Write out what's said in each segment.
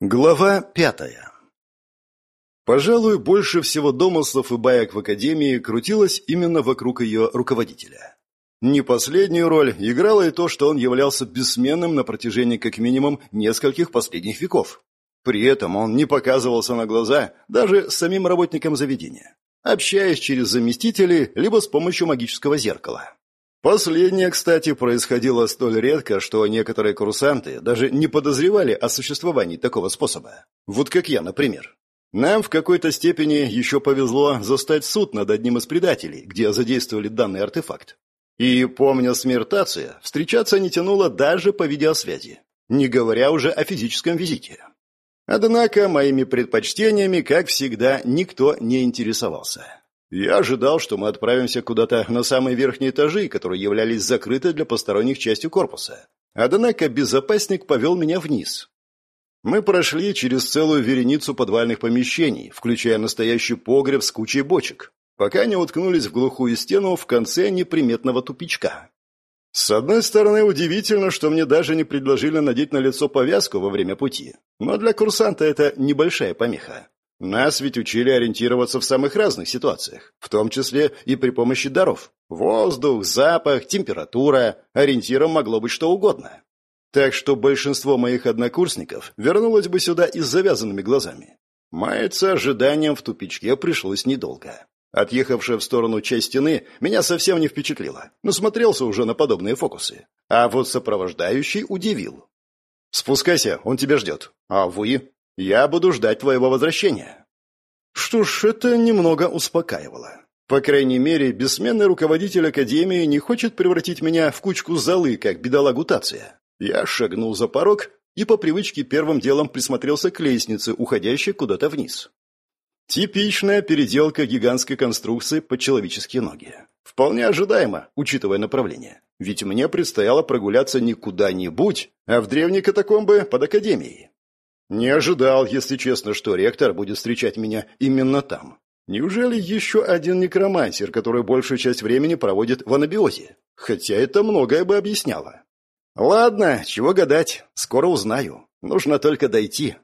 Глава пятая Пожалуй, больше всего домыслов и баек в Академии крутилось именно вокруг ее руководителя. Не последнюю роль играло и то, что он являлся бессменным на протяжении как минимум нескольких последних веков. При этом он не показывался на глаза даже самим работникам заведения, общаясь через заместителей либо с помощью магического зеркала. Последнее, кстати, происходило столь редко, что некоторые курсанты даже не подозревали о существовании такого способа. Вот как я, например. Нам в какой-то степени еще повезло застать суд над одним из предателей, где задействовали данный артефакт. И, помня смертация, встречаться не тянуло даже по видеосвязи, не говоря уже о физическом визите. Однако моими предпочтениями, как всегда, никто не интересовался. Я ожидал, что мы отправимся куда-то на самые верхние этажи, которые являлись закрыты для посторонних частью корпуса. Однако безопасник повел меня вниз. Мы прошли через целую вереницу подвальных помещений, включая настоящий погреб с кучей бочек, пока не уткнулись в глухую стену в конце неприметного тупичка. С одной стороны, удивительно, что мне даже не предложили надеть на лицо повязку во время пути, но для курсанта это небольшая помеха. Нас ведь учили ориентироваться в самых разных ситуациях, в том числе и при помощи даров. Воздух, запах, температура. Ориентиром могло быть что угодно. Так что большинство моих однокурсников вернулось бы сюда и с завязанными глазами. Маяться ожиданием в тупичке пришлось недолго. Отъехавшая в сторону часть стены меня совсем не впечатлила, но смотрелся уже на подобные фокусы. А вот сопровождающий удивил. «Спускайся, он тебя ждет. А вы?» Я буду ждать твоего возвращения». Что ж, это немного успокаивало. По крайней мере, бессменный руководитель Академии не хочет превратить меня в кучку золы, как бедолагу Тация. Я шагнул за порог и по привычке первым делом присмотрелся к лестнице, уходящей куда-то вниз. Типичная переделка гигантской конструкции под человеческие ноги. Вполне ожидаемо, учитывая направление. Ведь мне предстояло прогуляться не куда-нибудь, а в древние катакомбы под Академией. Не ожидал, если честно, что ректор будет встречать меня именно там. Неужели еще один некромансер, который большую часть времени проводит в анабиозе? Хотя это многое бы объясняло. Ладно, чего гадать, скоро узнаю. Нужно только дойти.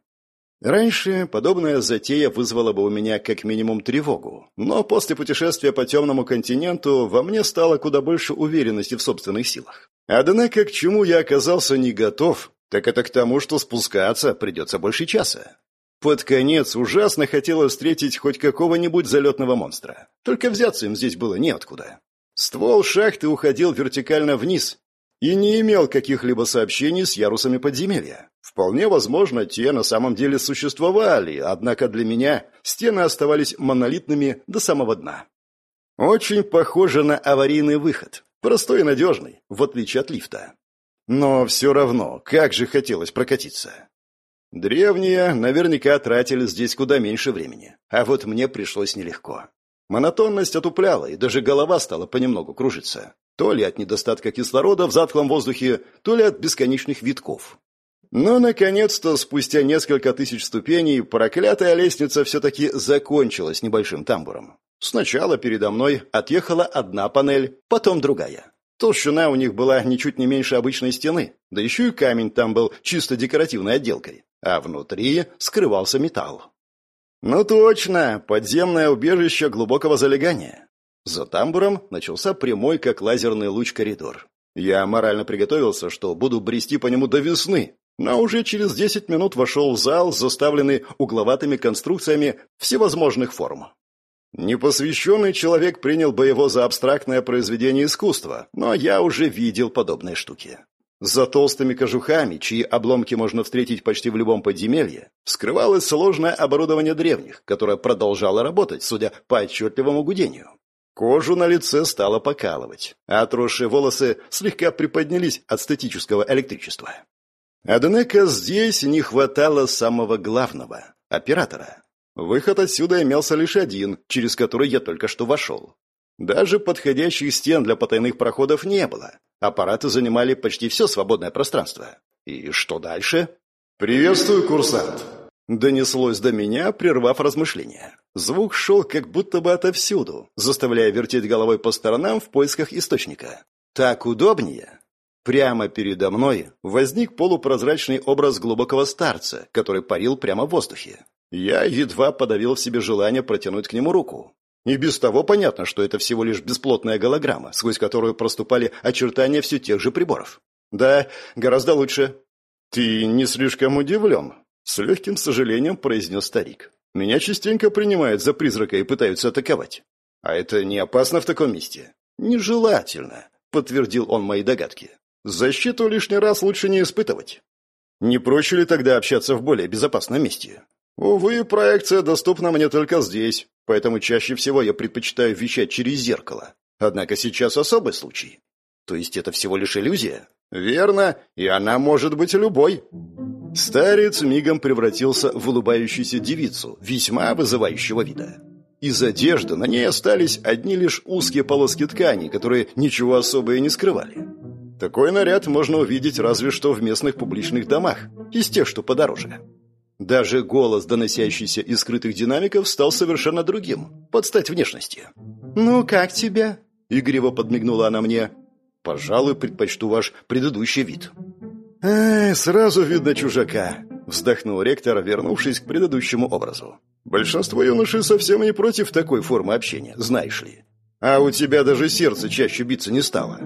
Раньше подобная затея вызвала бы у меня как минимум тревогу, но после путешествия по темному континенту во мне стало куда больше уверенности в собственных силах. Однако к чему я оказался не готов, так это к тому, что спускаться придется больше часа. Под конец ужасно хотелось встретить хоть какого-нибудь залетного монстра. Только взяться им здесь было неоткуда. Ствол шахты уходил вертикально вниз и не имел каких-либо сообщений с ярусами подземелья. Вполне возможно, те на самом деле существовали, однако для меня стены оставались монолитными до самого дна. Очень похоже на аварийный выход, простой и надежный, в отличие от лифта. Но все равно, как же хотелось прокатиться. Древние наверняка тратили здесь куда меньше времени, а вот мне пришлось нелегко. Монотонность отупляла, и даже голова стала понемногу кружиться. То ли от недостатка кислорода в затхлом воздухе, то ли от бесконечных витков. Но, наконец-то, спустя несколько тысяч ступеней, проклятая лестница все-таки закончилась небольшим тамбуром. Сначала передо мной отъехала одна панель, потом другая. Толщина у них была ничуть не меньше обычной стены, да еще и камень там был чисто декоративной отделкой, а внутри скрывался металл. Ну точно, подземное убежище глубокого залегания. За тамбуром начался прямой, как лазерный луч, коридор. Я морально приготовился, что буду брести по нему до весны, но уже через десять минут вошел в зал, заставленный угловатыми конструкциями всевозможных форм. Непосвященный человек принял бы его за абстрактное произведение искусства, но я уже видел подобные штуки. За толстыми кожухами, чьи обломки можно встретить почти в любом подземелье, скрывалось сложное оборудование древних, которое продолжало работать, судя по отчетливому гудению. Кожу на лице стало покалывать, а отросшие волосы слегка приподнялись от статического электричества. Однако здесь не хватало самого главного — оператора. Выход отсюда имелся лишь один, через который я только что вошел. Даже подходящих стен для потайных проходов не было. Аппараты занимали почти все свободное пространство. И что дальше? «Приветствую, курсант!» Донеслось до меня, прервав размышления. Звук шел как будто бы отовсюду, заставляя вертеть головой по сторонам в поисках источника. «Так удобнее?» Прямо передо мной возник полупрозрачный образ глубокого старца, который парил прямо в воздухе. Я едва подавил в себе желание протянуть к нему руку. И без того понятно, что это всего лишь бесплотная голограмма, сквозь которую проступали очертания все тех же приборов. Да, гораздо лучше. Ты не слишком удивлен, с легким сожалением произнес старик. Меня частенько принимают за призрака и пытаются атаковать. А это не опасно в таком месте? Нежелательно, подтвердил он мои догадки. Защиту лишний раз лучше не испытывать. Не проще ли тогда общаться в более безопасном месте? Увы, проекция доступна мне только здесь, поэтому чаще всего я предпочитаю вещать через зеркало. Однако сейчас особый случай. То есть это всего лишь иллюзия? Верно, и она может быть любой. Старец мигом превратился в улыбающуюся девицу, весьма вызывающего вида. Из одежды на ней остались одни лишь узкие полоски ткани, которые ничего особое не скрывали. Такой наряд можно увидеть разве что в местных публичных домах, из тех, что подороже. Даже голос, доносящийся из скрытых динамиков, стал совершенно другим, под стать внешности. «Ну, как тебя?» — игриво подмигнула она мне. «Пожалуй, предпочту ваш предыдущий вид». «Эх, сразу видно чужака», — вздохнул ректор, вернувшись к предыдущему образу. «Большинство юношей совсем не против такой формы общения, знаешь ли. А у тебя даже сердце чаще биться не стало».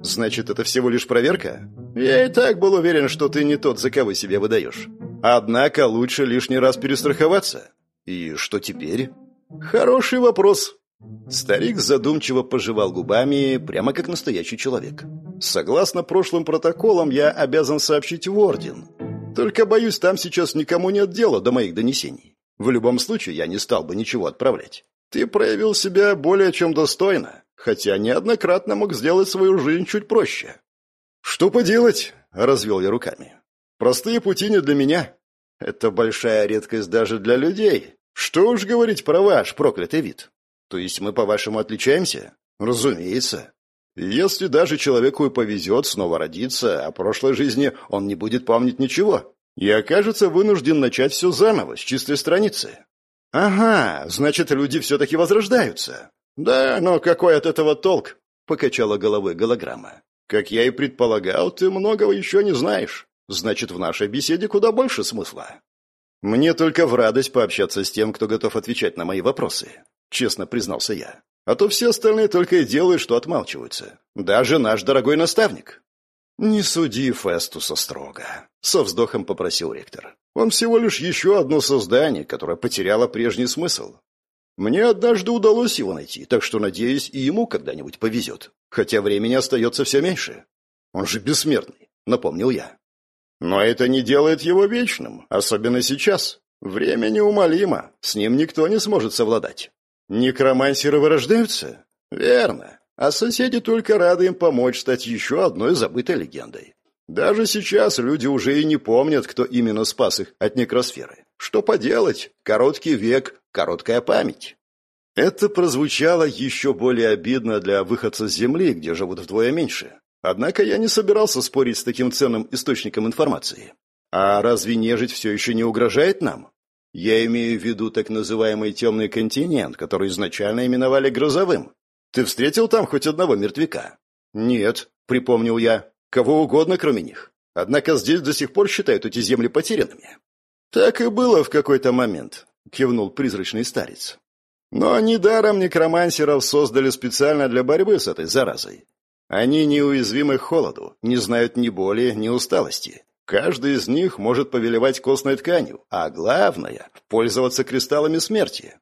«Значит, это всего лишь проверка?» «Я и так был уверен, что ты не тот, за кого себя выдаешь. Однако лучше лишний раз перестраховаться. И что теперь? Хороший вопрос. Старик задумчиво пожевал губами, прямо как настоящий человек. Согласно прошлым протоколам, я обязан сообщить в Орден. Только, боюсь, там сейчас никому нет дела до моих донесений. В любом случае, я не стал бы ничего отправлять. Ты проявил себя более чем достойно, хотя неоднократно мог сделать свою жизнь чуть проще. «Что поделать?» — развел я руками. Простые пути не для меня. Это большая редкость даже для людей. Что уж говорить про ваш проклятый вид. То есть мы, по-вашему, отличаемся? Разумеется. Если даже человеку и повезет снова родиться, о прошлой жизни он не будет помнить ничего. И окажется вынужден начать все заново, с чистой страницы. Ага, значит, люди все-таки возрождаются. Да, но какой от этого толк? Покачала головой голограмма. Как я и предполагал, ты многого еще не знаешь. Значит, в нашей беседе куда больше смысла. Мне только в радость пообщаться с тем, кто готов отвечать на мои вопросы, честно признался я. А то все остальные только и делают, что отмалчиваются. Даже наш дорогой наставник. Не суди Фестуса строго, со вздохом попросил ректор. Он всего лишь еще одно создание, которое потеряло прежний смысл. Мне однажды удалось его найти, так что, надеюсь, и ему когда-нибудь повезет. Хотя времени остается все меньше. Он же бессмертный, напомнил я. Но это не делает его вечным, особенно сейчас. Время неумолимо, с ним никто не сможет совладать. Некромансеры вырождаются? Верно. А соседи только рады им помочь стать еще одной забытой легендой. Даже сейчас люди уже и не помнят, кто именно спас их от некросферы. Что поделать? Короткий век, короткая память. Это прозвучало еще более обидно для выходца с Земли, где живут вдвое меньше. Однако я не собирался спорить с таким ценным источником информации. А разве нежить все еще не угрожает нам? Я имею в виду так называемый темный континент, который изначально именовали грозовым. Ты встретил там хоть одного мертвяка? Нет, припомнил я. Кого угодно, кроме них. Однако здесь до сих пор считают эти земли потерянными. Так и было в какой-то момент, кивнул призрачный старец. Но недаром некромансеров создали специально для борьбы с этой заразой. Они неуязвимы к холоду, не знают ни боли, ни усталости. Каждый из них может повелевать костной тканью, а главное – пользоваться кристаллами смерти.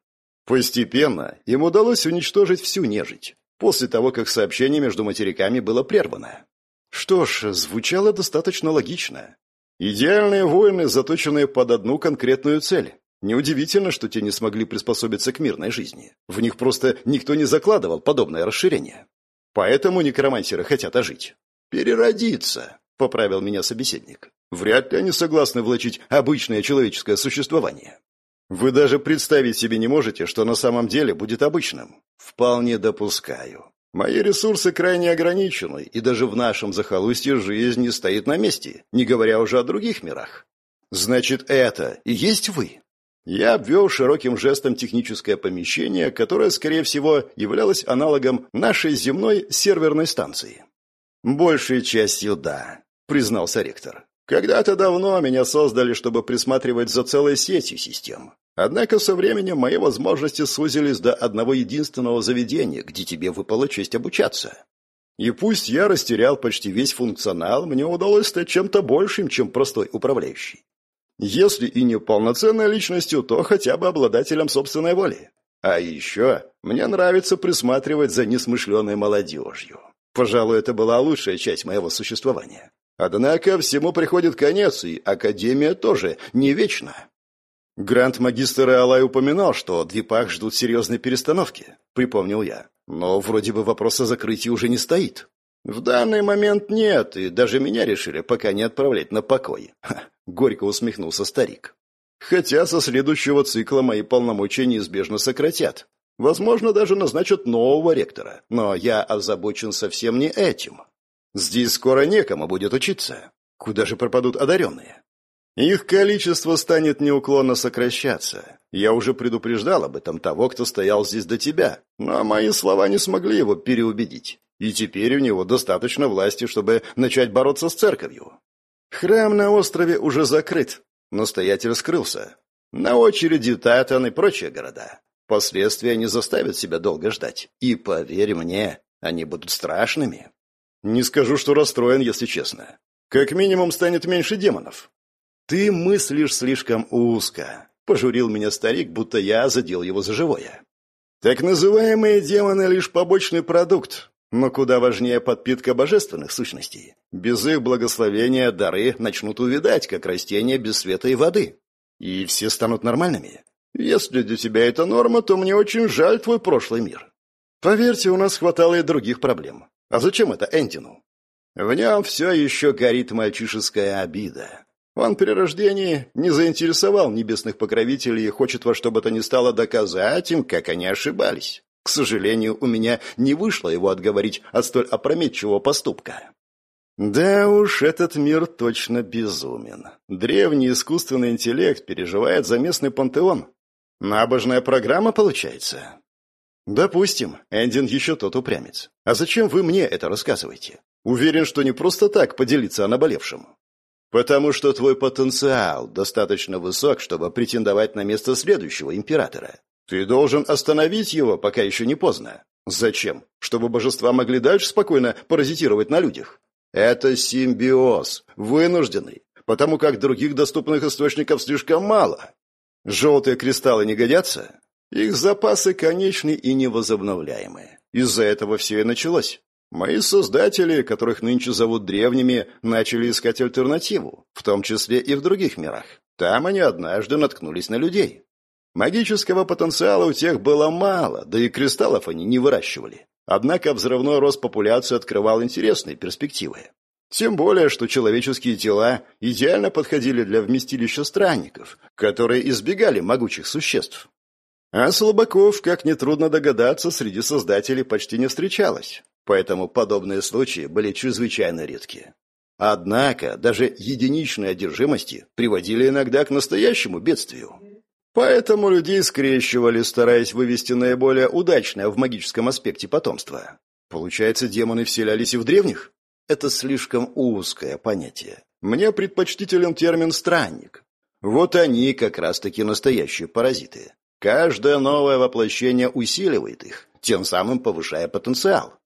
Постепенно им удалось уничтожить всю нежить, после того, как сообщение между материками было прервано. Что ж, звучало достаточно логично. Идеальные воины, заточенные под одну конкретную цель. Неудивительно, что те не смогли приспособиться к мирной жизни. В них просто никто не закладывал подобное расширение. Поэтому некромансеры хотят ожить. «Переродиться», — поправил меня собеседник. «Вряд ли они согласны влачить обычное человеческое существование. Вы даже представить себе не можете, что на самом деле будет обычным. Вполне допускаю. Мои ресурсы крайне ограничены, и даже в нашем захолустье жизнь не стоит на месте, не говоря уже о других мирах. Значит, это и есть вы?» Я обвел широким жестом техническое помещение, которое, скорее всего, являлось аналогом нашей земной серверной станции. «Большей частью да», — признался ректор. «Когда-то давно меня создали, чтобы присматривать за целой сетью систем. Однако со временем мои возможности сузились до одного единственного заведения, где тебе выпала честь обучаться. И пусть я растерял почти весь функционал, мне удалось стать чем-то большим, чем простой управляющий. Если и не полноценной личностью, то хотя бы обладателем собственной воли. А еще мне нравится присматривать за несмышленой молодежью. Пожалуй, это была лучшая часть моего существования. Однако всему приходит конец, и Академия тоже не вечна. Грант-магистр Алай упоминал, что Двипах ждут серьезной перестановки, припомнил я. Но вроде бы вопрос о закрытии уже не стоит. В данный момент нет, и даже меня решили пока не отправлять на покой. Ха, горько усмехнулся старик. Хотя со следующего цикла мои полномочия неизбежно сократят. Возможно, даже назначат нового ректора. Но я озабочен совсем не этим. Здесь скоро некому будет учиться. Куда же пропадут одаренные? Их количество станет неуклонно сокращаться. Я уже предупреждал об этом того, кто стоял здесь до тебя, но мои слова не смогли его переубедить. И теперь у него достаточно власти, чтобы начать бороться с церковью. Храм на острове уже закрыт. Настоятель скрылся. На очереди Татан и прочие города. Последствия не заставят себя долго ждать. И поверь мне, они будут страшными. Не скажу, что расстроен, если честно. Как минимум станет меньше демонов. «Ты мыслишь слишком узко», — пожурил меня старик, будто я задел его за живое. «Так называемые демоны — лишь побочный продукт, но куда важнее подпитка божественных сущностей. Без их благословения дары начнут увядать, как растения без света и воды. И все станут нормальными. Если для тебя это норма, то мне очень жаль твой прошлый мир. Поверьте, у нас хватало и других проблем. А зачем это Энтину? В нем все еще горит мальчишеская обида. Он при рождении не заинтересовал небесных покровителей и хочет во что бы то ни стало доказать им, как они ошибались. К сожалению, у меня не вышло его отговорить от столь опрометчивого поступка. Да уж, этот мир точно безумен. Древний искусственный интеллект переживает за местный пантеон. Набожная программа получается. Допустим, Эндин еще тот упрямец. А зачем вы мне это рассказываете? Уверен, что не просто так поделиться о наболевшем. Потому что твой потенциал достаточно высок, чтобы претендовать на место следующего императора. Ты должен остановить его, пока еще не поздно. Зачем? Чтобы божества могли дальше спокойно паразитировать на людях. Это симбиоз, вынужденный, потому как других доступных источников слишком мало. Желтые кристаллы не годятся? Их запасы конечны и невозобновляемые. Из-за этого все и началось. Мои создатели, которых нынче зовут древними, начали искать альтернативу, в том числе и в других мирах. Там они однажды наткнулись на людей. Магического потенциала у тех было мало, да и кристаллов они не выращивали. Однако взрывной рост популяции открывал интересные перспективы. Тем более, что человеческие тела идеально подходили для вместилища странников, которые избегали могучих существ. А слабаков, как нетрудно догадаться, среди создателей почти не встречалось поэтому подобные случаи были чрезвычайно редки. Однако даже единичные одержимости приводили иногда к настоящему бедствию. Поэтому людей скрещивали, стараясь вывести наиболее удачное в магическом аспекте потомство. Получается, демоны вселялись и в древних? Это слишком узкое понятие. Мне предпочтителен термин «странник». Вот они как раз-таки настоящие паразиты. Каждое новое воплощение усиливает их, тем самым повышая потенциал.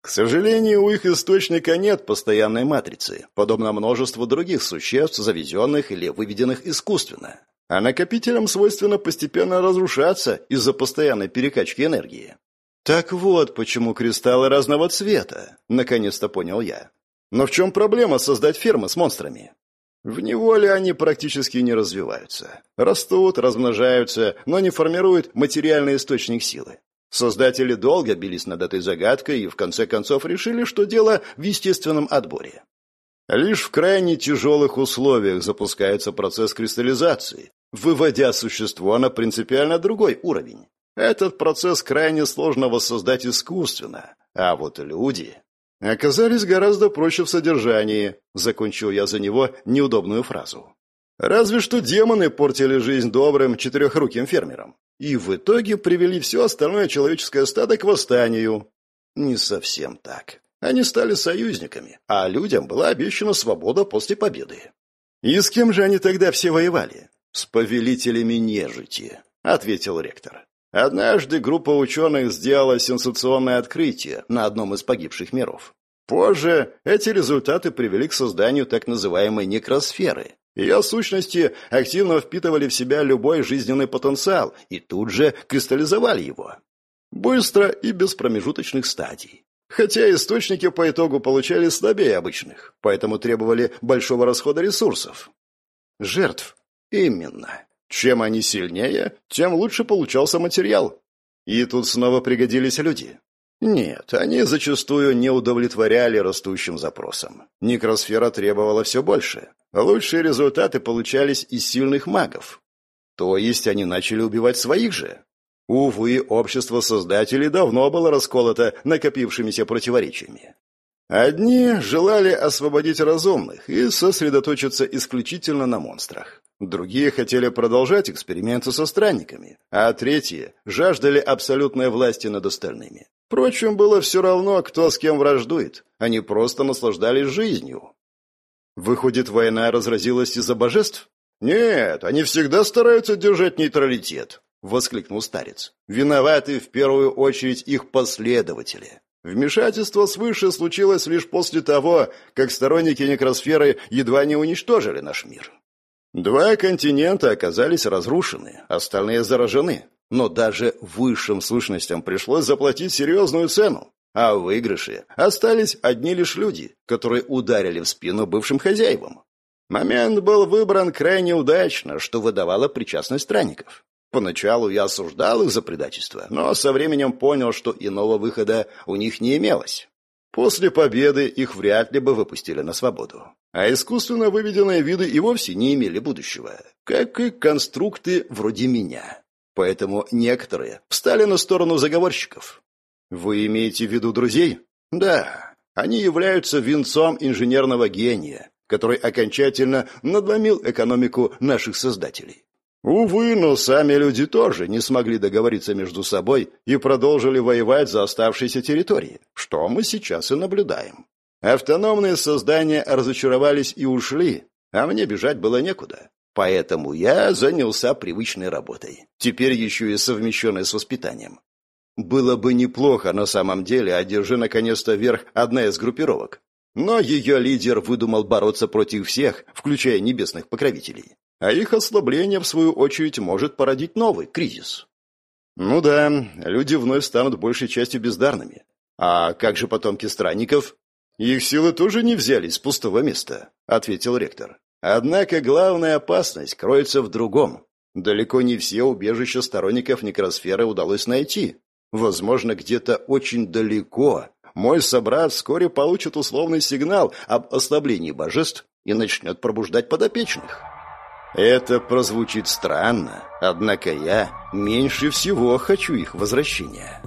К сожалению, у их источника нет постоянной матрицы, подобно множеству других существ, завезенных или выведенных искусственно. А накопителям свойственно постепенно разрушаться из-за постоянной перекачки энергии. Так вот, почему кристаллы разного цвета, наконец-то понял я. Но в чем проблема создать фермы с монстрами? В неволе они практически не развиваются. Растут, размножаются, но не формируют материальный источник силы. Создатели долго бились над этой загадкой и в конце концов решили, что дело в естественном отборе. Лишь в крайне тяжелых условиях запускается процесс кристаллизации, выводя существо на принципиально другой уровень. Этот процесс крайне сложно воссоздать искусственно, а вот люди оказались гораздо проще в содержании, закончил я за него неудобную фразу. Разве что демоны портили жизнь добрым четырехруким фермерам и в итоге привели все остальное человеческое стадо к восстанию. Не совсем так. Они стали союзниками, а людям была обещана свобода после победы. И с кем же они тогда все воевали? С повелителями нежити, ответил ректор. Однажды группа ученых сделала сенсационное открытие на одном из погибших миров. Позже эти результаты привели к созданию так называемой некросферы. Ее сущности активно впитывали в себя любой жизненный потенциал и тут же кристаллизовали его. Быстро и без промежуточных стадий. Хотя источники по итогу получали слабее обычных, поэтому требовали большого расхода ресурсов. Жертв. Именно. Чем они сильнее, тем лучше получался материал. И тут снова пригодились люди. Нет, они зачастую не удовлетворяли растущим запросам. Некросфера требовала все больше. Лучшие результаты получались из сильных магов. То есть они начали убивать своих же. Увы, общество создателей давно было расколото накопившимися противоречиями. Одни желали освободить разумных и сосредоточиться исключительно на монстрах. Другие хотели продолжать эксперименты со странниками, а третьи жаждали абсолютной власти над остальными. Впрочем, было все равно, кто с кем враждует. Они просто наслаждались жизнью. Выходит, война разразилась из-за божеств? Нет, они всегда стараются держать нейтралитет, воскликнул старец. Виноваты в первую очередь их последователи. Вмешательство свыше случилось лишь после того, как сторонники некросферы едва не уничтожили наш мир. Два континента оказались разрушены, остальные заражены. Но даже высшим сущностям пришлось заплатить серьезную цену. А в выигрыше остались одни лишь люди, которые ударили в спину бывшим хозяевам. Момент был выбран крайне удачно, что выдавало причастность странников. Поначалу я осуждал их за предательство, но со временем понял, что иного выхода у них не имелось. После победы их вряд ли бы выпустили на свободу. А искусственно выведенные виды и вовсе не имели будущего, как и конструкты вроде меня. Поэтому некоторые встали на сторону заговорщиков. Вы имеете в виду друзей? Да, они являются венцом инженерного гения, который окончательно надломил экономику наших создателей. Увы, но сами люди тоже не смогли договориться между собой и продолжили воевать за оставшиеся территории, что мы сейчас и наблюдаем. Автономные создания разочаровались и ушли, а мне бежать было некуда. Поэтому я занялся привычной работой, теперь еще и совмещенной с воспитанием. Было бы неплохо на самом деле, одержи наконец-то вверх одна из группировок. Но ее лидер выдумал бороться против всех, включая небесных покровителей а их ослабление, в свою очередь, может породить новый кризис. Ну да, люди вновь станут большей частью бездарными. А как же потомки странников? Их силы тоже не взялись с пустого места, ответил ректор. Однако главная опасность кроется в другом. Далеко не все убежища сторонников некросферы удалось найти. Возможно, где-то очень далеко мой собрат вскоре получит условный сигнал об ослаблении божеств и начнет пробуждать подопечных. Это прозвучит странно, однако я меньше всего хочу их возвращения.